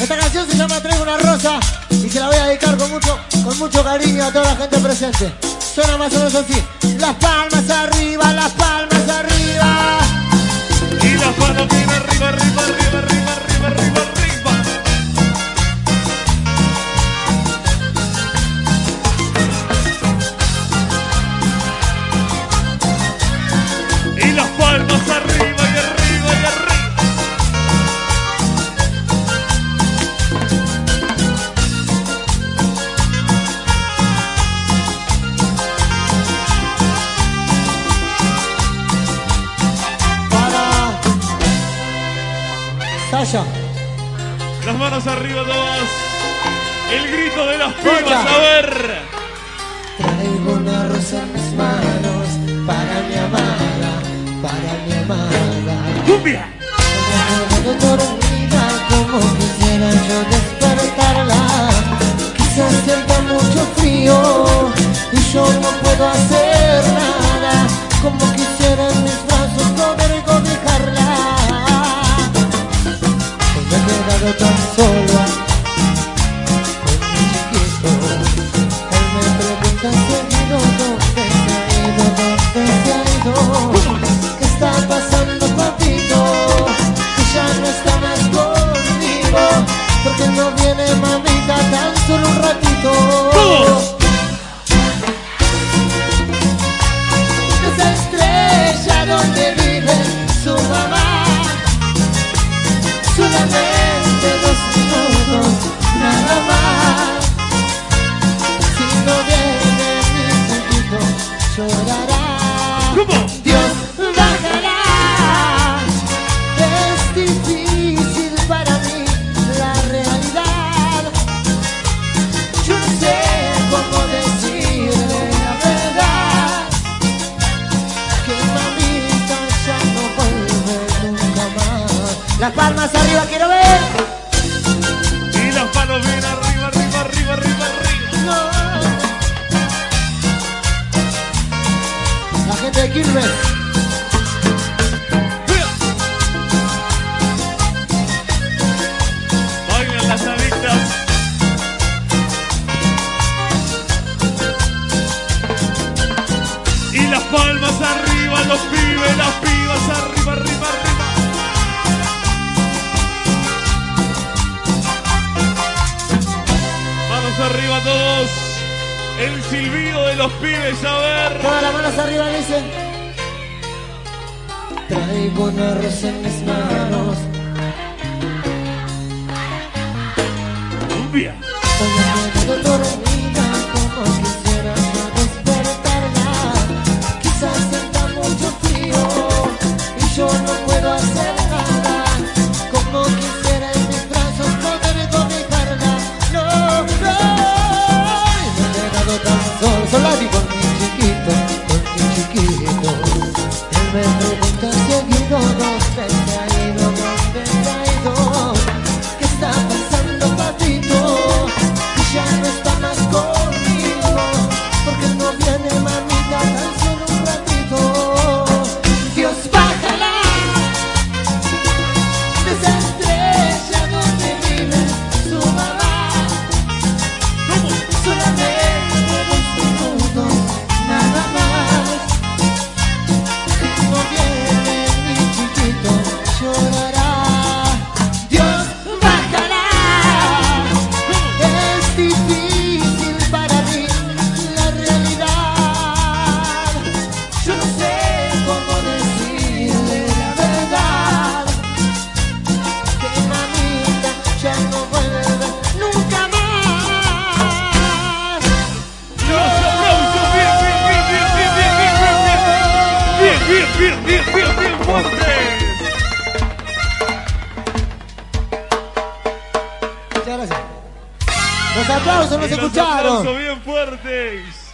Esta canción se llama Traigo una rosa y se la voy a dedicar con mucho, con mucho cariño a toda la gente presente. Suena más o menos así. Las palmas Sasha. Las manos arriba todas. El grito de las pibas, a ver. Traigo una rosa en mis manos para mi amada, para mi amada. Cumbia. ¿Cómo? Dios bajará. Es difícil para mí la realidad. Yo no sé cómo decirle la verdad. Que mamita ya no vuelve nunca más. Las palmas arriba quiero ver. Bailan las adictas. Y las palmas arriba, los pibes, las pibas, arriba, arriba, arriba. Manos arriba todos. El silbido de los pibes, a ver. Todas las manos arriba dice. Traigo una rosa en mis manos. Cumbia. Hoy me quedo dormida como quisiera yo despertarla. Quizás sienta mucho frío y yo no puedo hacer nada. Como quisiera en mis brazos poder cobijarla. No, no. Y me he quedado tan solo, sola y con Muchas gracias. Los aplausos no se escucharon. aplausos bien fuertes.